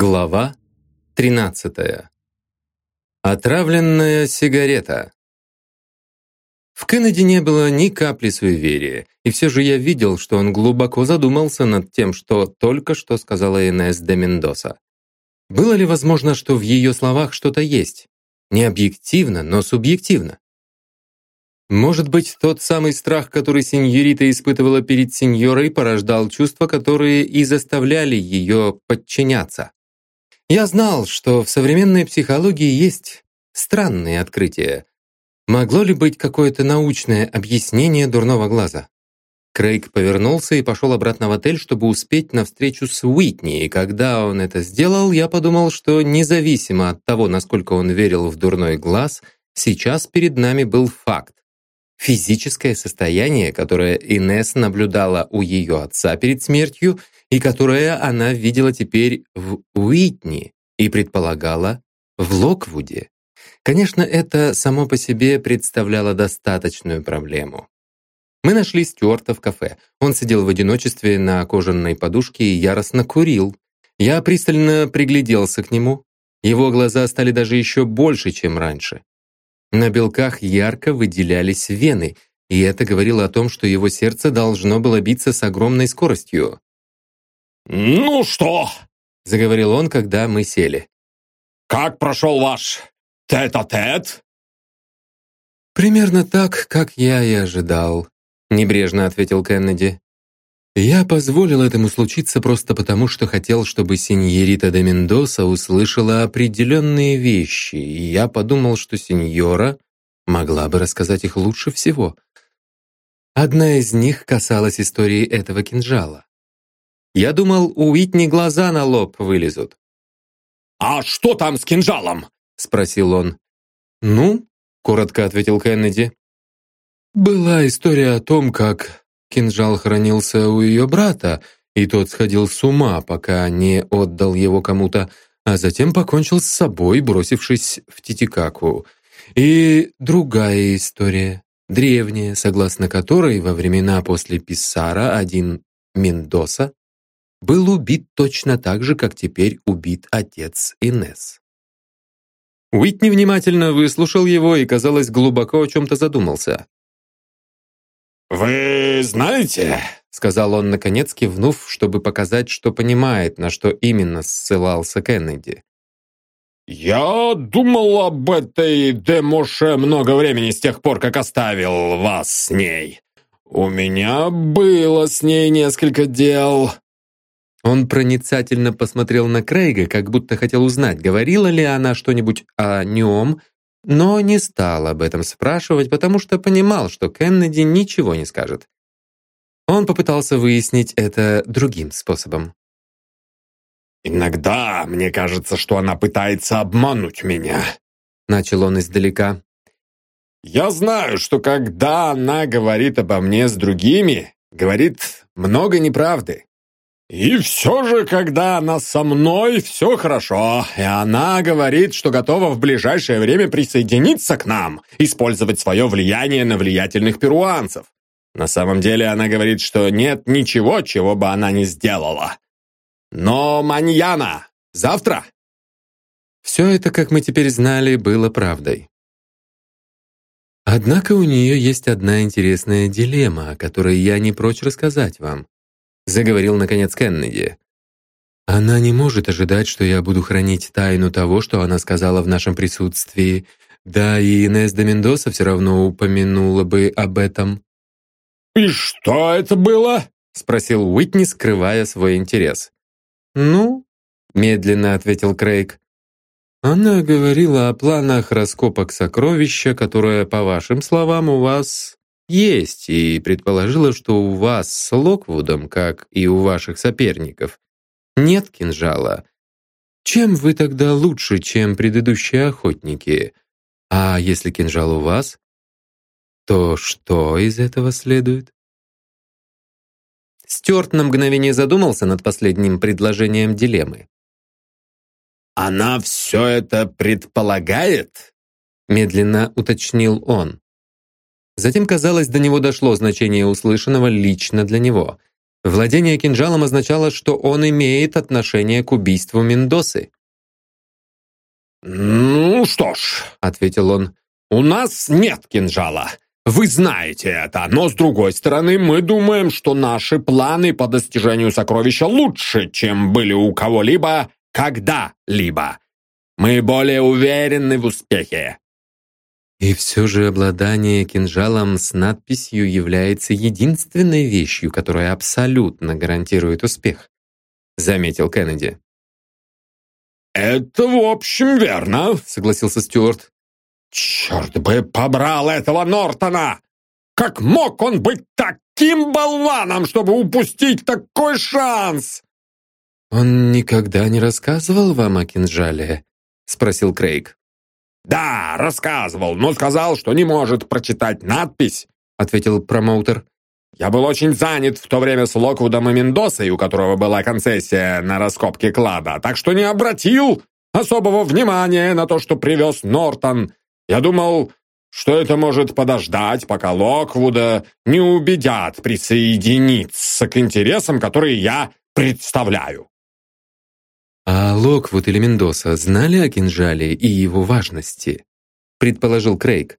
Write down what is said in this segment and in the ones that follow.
Глава 13. Отравленная сигарета. В Кеннеди не было ни капли суеверия, и все же я видел, что он глубоко задумался над тем, что только что сказала Инесс де Мендоса. Было ли возможно, что в ее словах что-то есть? Не объективно, но субъективно. Может быть, тот самый страх, который сеньорита испытывала перед сеньорой, порождал чувства, которые и заставляли ее подчиняться. Я знал, что в современной психологии есть странные открытия. Могло ли быть какое-то научное объяснение дурного глаза? Крейг повернулся и пошел обратно в отель, чтобы успеть на встречу с Уитни, и когда он это сделал, я подумал, что независимо от того, насколько он верил в дурной глаз, сейчас перед нами был факт. Физическое состояние, которое Инесс наблюдала у ее отца перед смертью – и которое она видела теперь в Уитни и предполагала в Локвуде. Конечно, это само по себе представляло достаточную проблему. Мы нашли Стюарта в кафе. Он сидел в одиночестве на кожаной подушке и яростно курил. Я пристально пригляделся к нему. Его глаза стали даже еще больше, чем раньше. На белках ярко выделялись вены, и это говорило о том, что его сердце должно было биться с огромной скоростью. «Ну что?» — заговорил он, когда мы сели. «Как прошел ваш тет-а-тет?» «Примерно так, как я и ожидал», — небрежно ответил Кеннеди. «Я позволил этому случиться просто потому, что хотел, чтобы сеньорита де Мендоса услышала определенные вещи, и я подумал, что сеньора могла бы рассказать их лучше всего. Одна из них касалась истории этого кинжала. Я думал, у Уитни глаза на лоб вылезут. «А что там с кинжалом?» — спросил он. «Ну?» — коротко ответил Кеннеди. «Была история о том, как кинжал хранился у ее брата, и тот сходил с ума, пока не отдал его кому-то, а затем покончил с собой, бросившись в Титикаку. И другая история, древняя, согласно которой во времена после Писсара один Мендоса был убит точно так же, как теперь убит отец Инес. Уитни внимательно выслушал его и, казалось, глубоко о чем-то задумался. «Вы знаете», — сказал он, наконец кивнув, чтобы показать, что понимает, на что именно ссылался Кеннеди. «Я думал об этой Демоше много времени с тех пор, как оставил вас с ней. У меня было с ней несколько дел. Он проницательно посмотрел на Крейга, как будто хотел узнать, говорила ли она что-нибудь о нем, но не стал об этом спрашивать, потому что понимал, что Кеннеди ничего не скажет. Он попытался выяснить это другим способом. «Иногда мне кажется, что она пытается обмануть меня», — начал он издалека. «Я знаю, что когда она говорит обо мне с другими, говорит много неправды. И все же, когда она со мной, все хорошо, и она говорит, что готова в ближайшее время присоединиться к нам, использовать свое влияние на влиятельных перуанцев. На самом деле она говорит, что нет ничего, чего бы она не сделала. Но маньяна, завтра. Все это, как мы теперь знали, было правдой. Однако у нее есть одна интересная дилемма, о которой я не прочь рассказать вам заговорил наконец Кеннеди. Она не может ожидать, что я буду хранить тайну того, что она сказала в нашем присутствии. Да и Инесс де Мендоса все равно упомянула бы об этом. «И что это было?» — спросил Уитни, скрывая свой интерес. «Ну?» — медленно ответил Крейг. «Она говорила о планах раскопок сокровища, которое, по вашим словам, у вас есть и предположила, что у вас с Локвудом, как и у ваших соперников, нет кинжала. Чем вы тогда лучше, чем предыдущие охотники? А если кинжал у вас, то что из этого следует? Стюарт на мгновение задумался над последним предложением дилеммы. «Она все это предполагает?» Медленно уточнил он. Затем, казалось, до него дошло значение услышанного лично для него. Владение кинжалом означало, что он имеет отношение к убийству Мендосы. «Ну что ж», — ответил он, — «у нас нет кинжала. Вы знаете это, но с другой стороны, мы думаем, что наши планы по достижению сокровища лучше, чем были у кого-либо когда-либо. Мы более уверены в успехе. И все же обладание кинжалом с надписью является единственной вещью, которая абсолютно гарантирует успех, заметил Кеннеди. «Это, в общем, верно», — согласился Стюарт. «Черт бы побрал этого Нортона! Как мог он быть таким болваном, чтобы упустить такой шанс?» «Он никогда не рассказывал вам о кинжале?» — спросил Крейг. «Да, рассказывал, но сказал, что не может прочитать надпись», — ответил промоутер. «Я был очень занят в то время с Локвудом и Мендосой, у которого была концессия на раскопки клада, так что не обратил особого внимания на то, что привез Нортон. Я думал, что это может подождать, пока Локвуда не убедят присоединиться к интересам, которые я представляю. «А Локвуд или Мендоса знали о кинжале и его важности?» предположил Крейг.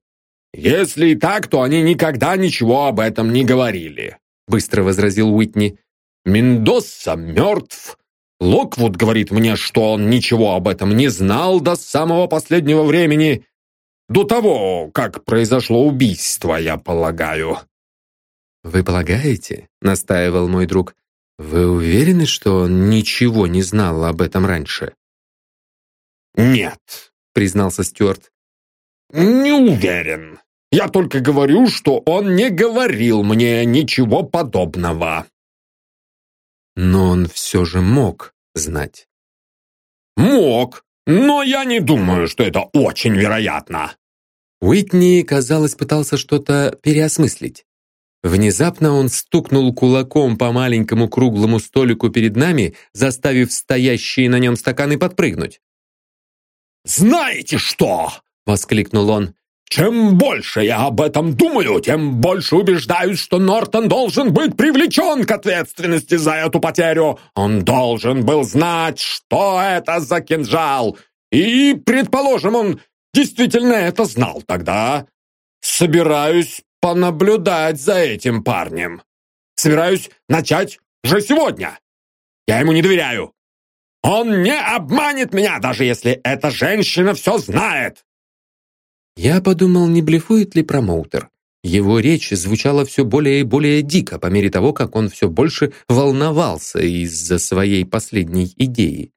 «Если и так, то они никогда ничего об этом не говорили», быстро возразил Уитни. «Мендоса мертв. Локвуд говорит мне, что он ничего об этом не знал до самого последнего времени. До того, как произошло убийство, я полагаю». «Вы полагаете?» — настаивал мой друг. «Вы уверены, что он ничего не знал об этом раньше?» «Нет», — признался Стюарт. «Не уверен. Я только говорю, что он не говорил мне ничего подобного». Но он все же мог знать. «Мог, но я не думаю, что это очень вероятно». Уитни, казалось, пытался что-то переосмыслить. Внезапно он стукнул кулаком по маленькому круглому столику перед нами, заставив стоящие на нем стаканы подпрыгнуть. «Знаете что?» — воскликнул он. «Чем больше я об этом думаю, тем больше убеждаюсь, что Нортон должен быть привлечен к ответственности за эту потерю. Он должен был знать, что это за кинжал. И, предположим, он действительно это знал тогда. Собираюсь понаблюдать за этим парнем. Собираюсь начать уже сегодня. Я ему не доверяю. Он не обманет меня, даже если эта женщина все знает. Я подумал, не блефует ли промоутер. Его речь звучала все более и более дико по мере того, как он все больше волновался из-за своей последней идеи.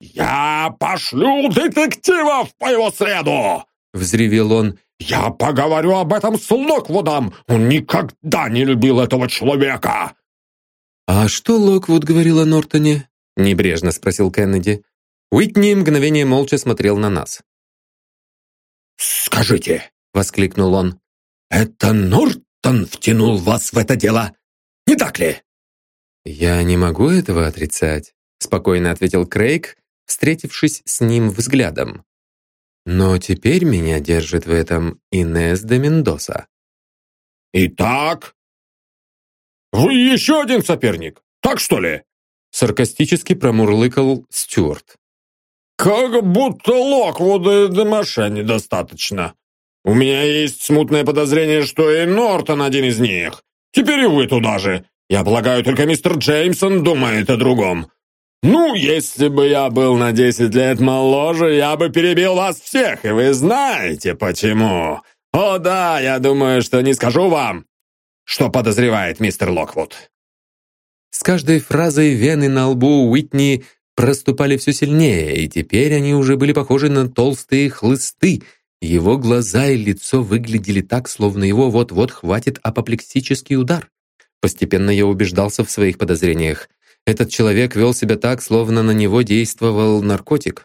«Я пошлю детективов по его среду!» — взревел он. «Я поговорю об этом с Локвудом! Он никогда не любил этого человека!» «А что Локвуд говорил о Нортоне?» — небрежно спросил Кеннеди. Уитни мгновение молча смотрел на нас. «Скажите!» — воскликнул он. «Это Нортон втянул вас в это дело, не так ли?» «Я не могу этого отрицать», — спокойно ответил Крейг, встретившись с ним взглядом. Но теперь меня держит в этом Инес де Мендоса. «Итак, вы еще один соперник, так что ли?» Саркастически промурлыкал Стюарт. «Как будто Локвуда и Демаше недостаточно. У меня есть смутное подозрение, что и Нортон один из них. Теперь и вы туда же. Я полагаю, только мистер Джеймсон думает о другом. «Ну, если бы я был на десять лет моложе, я бы перебил вас всех, и вы знаете почему. О да, я думаю, что не скажу вам, что подозревает мистер Локвуд». С каждой фразой вены на лбу Уитни проступали все сильнее, и теперь они уже были похожи на толстые хлысты. Его глаза и лицо выглядели так, словно его вот-вот хватит апоплексический удар. Постепенно я убеждался в своих подозрениях. Этот человек вел себя так, словно на него действовал наркотик.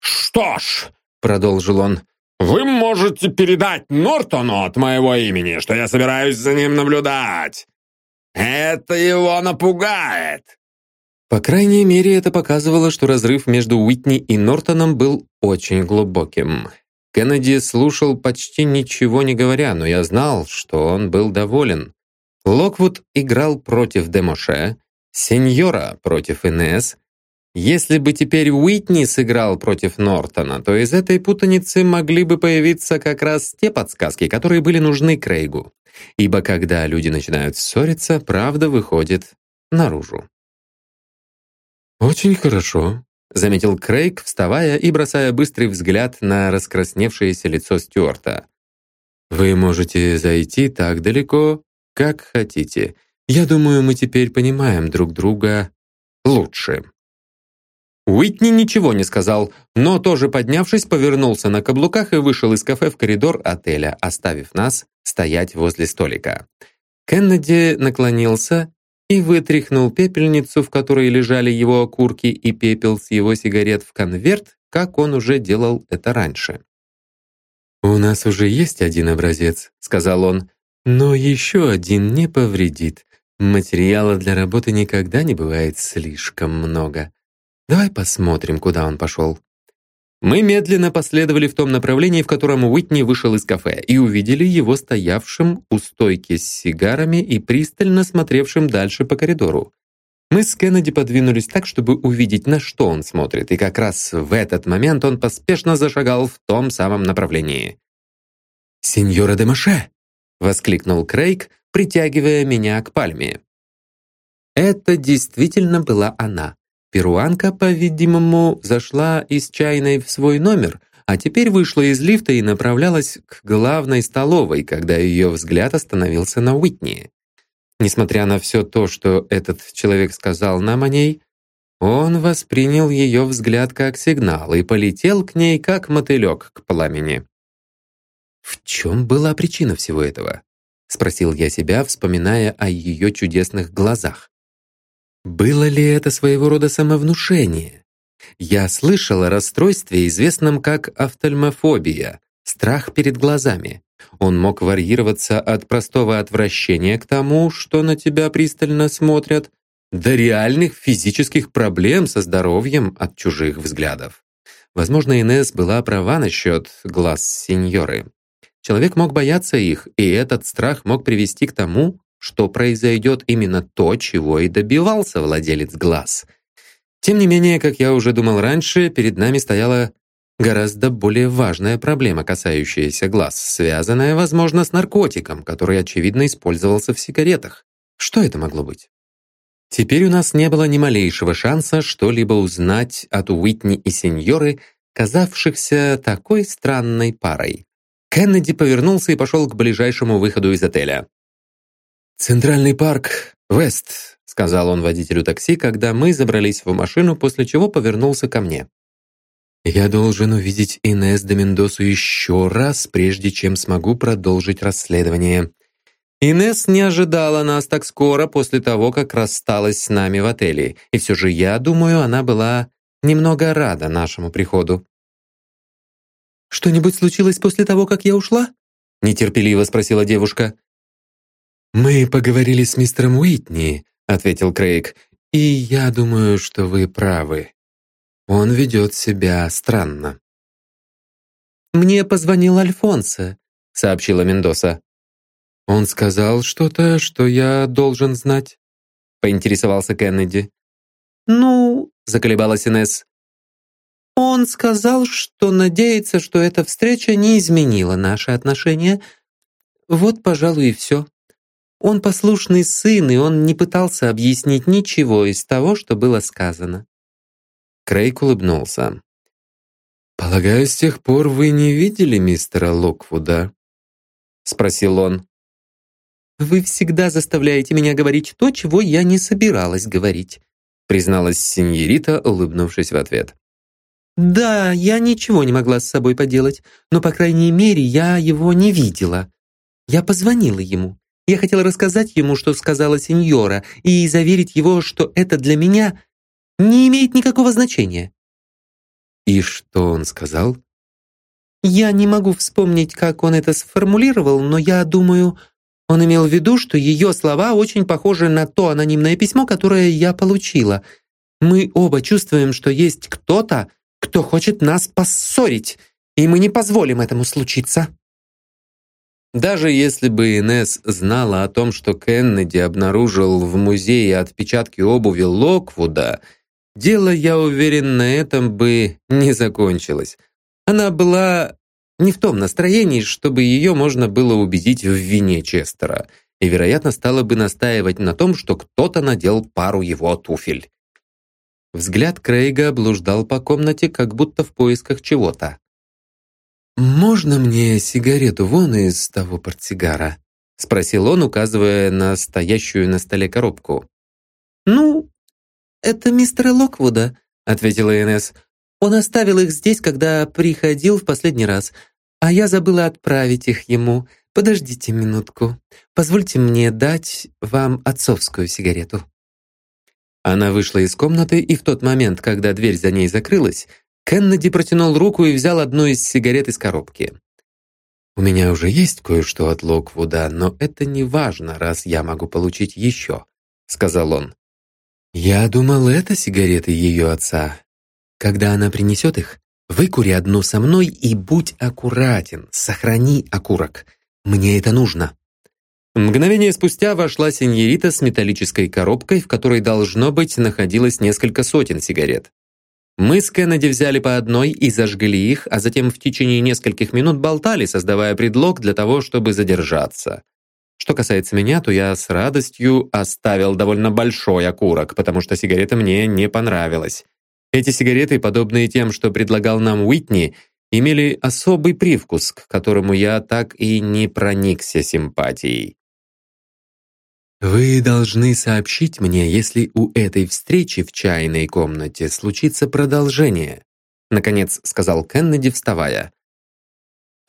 «Что ж», — продолжил он, — «вы можете передать Нортону от моего имени, что я собираюсь за ним наблюдать. Это его напугает». По крайней мере, это показывало, что разрыв между Уитни и Нортоном был очень глубоким. Кеннеди слушал почти ничего не говоря, но я знал, что он был доволен. Локвуд играл против Демоше, Сеньора против Инес. Если бы теперь Уитни сыграл против Нортона, то из этой путаницы могли бы появиться как раз те подсказки, которые были нужны Крейгу. Ибо когда люди начинают ссориться, правда выходит наружу. «Очень хорошо», — заметил Крейг, вставая и бросая быстрый взгляд на раскрасневшееся лицо Стюарта. «Вы можете зайти так далеко, как хотите. Я думаю, мы теперь понимаем друг друга лучше». Уитни ничего не сказал, но тоже поднявшись, повернулся на каблуках и вышел из кафе в коридор отеля, оставив нас стоять возле столика. Кеннеди наклонился и вытряхнул пепельницу, в которой лежали его окурки и пепел с его сигарет в конверт, как он уже делал это раньше. «У нас уже есть один образец», — сказал он, «но еще один не повредит. Материала для работы никогда не бывает слишком много. Давай посмотрим, куда он пошел». Мы медленно последовали в том направлении, в котором Уитни вышел из кафе, и увидели его стоявшим у стойки с сигарами и пристально смотревшим дальше по коридору. Мы с Кеннеди подвинулись так, чтобы увидеть, на что он смотрит, и как раз в этот момент он поспешно зашагал в том самом направлении. «Сеньора де Маше!» — воскликнул Крейг, притягивая меня к пальме. Это действительно была она. Перуанка, по-видимому, зашла из чайной в свой номер, а теперь вышла из лифта и направлялась к главной столовой, когда ее взгляд остановился на Уитни. Несмотря на все то, что этот человек сказал нам о ней, он воспринял ее взгляд как сигнал и полетел к ней, как мотылек к пламени. В чем была причина всего этого? Спросил я себя, вспоминая о ее чудесных глазах. Было ли это своего рода самовнушение? Я слышал о расстройстве, известном как офтальмофобия, страх перед глазами. Он мог варьироваться от простого отвращения к тому, что на тебя пристально смотрят, до реальных физических проблем со здоровьем от чужих взглядов. Возможно, Инесс была права насчет глаз сеньоры. Человек мог бояться их, и этот страх мог привести к тому, что произойдет именно то, чего и добивался владелец глаз. Тем не менее, как я уже думал раньше, перед нами стояла гораздо более важная проблема, касающаяся глаз, связанная, возможно, с наркотиком, который, очевидно, использовался в сигаретах. Что это могло быть? Теперь у нас не было ни малейшего шанса что-либо узнать от Уитни и сеньоры, казавшихся такой странной парой. Кеннеди повернулся и пошел к ближайшему выходу из отеля. «Центральный парк, Вест», — сказал он водителю такси, когда мы забрались в машину, после чего повернулся ко мне. «Я должен увидеть Инес де Мендосу еще раз, прежде чем смогу продолжить расследование». Инес не ожидала нас так скоро после того, как рассталась с нами в отеле, и все же, я думаю, она была немного рада нашему приходу. «Что-нибудь случилось после того, как я ушла?» нетерпеливо спросила девушка. «Мы поговорили с мистером Уитни», — ответил Крейг, «и я думаю, что вы правы. Он ведет себя странно». «Мне позвонил Альфонсо», — сообщила Мендоса. «Он сказал что-то, что я должен знать?» — поинтересовался Кеннеди. «Ну», — заколебалась Инесс, «он сказал, что надеется, что эта встреча не изменила наши отношения. Вот, пожалуй, и все». Он послушный сын, и он не пытался объяснить ничего из того, что было сказано. Крейг улыбнулся. «Полагаю, с тех пор вы не видели мистера Локвуда?» Спросил он. «Вы всегда заставляете меня говорить то, чего я не собиралась говорить», призналась сеньорита, улыбнувшись в ответ. «Да, я ничего не могла с собой поделать, но, по крайней мере, я его не видела. Я позвонила ему. Я хотела рассказать ему, что сказала сеньора, и заверить его, что это для меня не имеет никакого значения». «И что он сказал?» «Я не могу вспомнить, как он это сформулировал, но я думаю, он имел в виду, что ее слова очень похожи на то анонимное письмо, которое я получила. Мы оба чувствуем, что есть кто-то, кто хочет нас поссорить, и мы не позволим этому случиться». Даже если бы Инесс знала о том, что Кеннеди обнаружил в музее отпечатки обуви Локвуда, дело, я уверен, на этом бы не закончилось. Она была не в том настроении, чтобы ее можно было убедить в вине Честера, и, вероятно, стала бы настаивать на том, что кто-то надел пару его туфель. Взгляд Крейга блуждал по комнате, как будто в поисках чего-то. «Можно мне сигарету вон из того портсигара?» — спросил он, указывая на стоящую на столе коробку. «Ну, это мистера Локвуда», — ответила Инесс. «Он оставил их здесь, когда приходил в последний раз, а я забыла отправить их ему. Подождите минутку. Позвольте мне дать вам отцовскую сигарету». Она вышла из комнаты, и в тот момент, когда дверь за ней закрылась, Кеннеди протянул руку и взял одну из сигарет из коробки. «У меня уже есть кое-что от Локвуда, но это не важно, раз я могу получить еще», — сказал он. «Я думал, это сигареты ее отца. Когда она принесет их, выкури одну со мной и будь аккуратен, сохрани окурок. Мне это нужно». Мгновение спустя вошла сеньорита с металлической коробкой, в которой, должно быть, находилось несколько сотен сигарет. Мы с Кеннеди взяли по одной и зажгли их, а затем в течение нескольких минут болтали, создавая предлог для того, чтобы задержаться. Что касается меня, то я с радостью оставил довольно большой окурок, потому что сигарета мне не понравилась. Эти сигареты, подобные тем, что предлагал нам Уитни, имели особый привкус, к которому я так и не проникся симпатией. «Вы должны сообщить мне, если у этой встречи в чайной комнате случится продолжение», наконец сказал Кеннеди, вставая.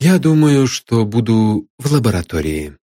«Я думаю, что буду в лаборатории».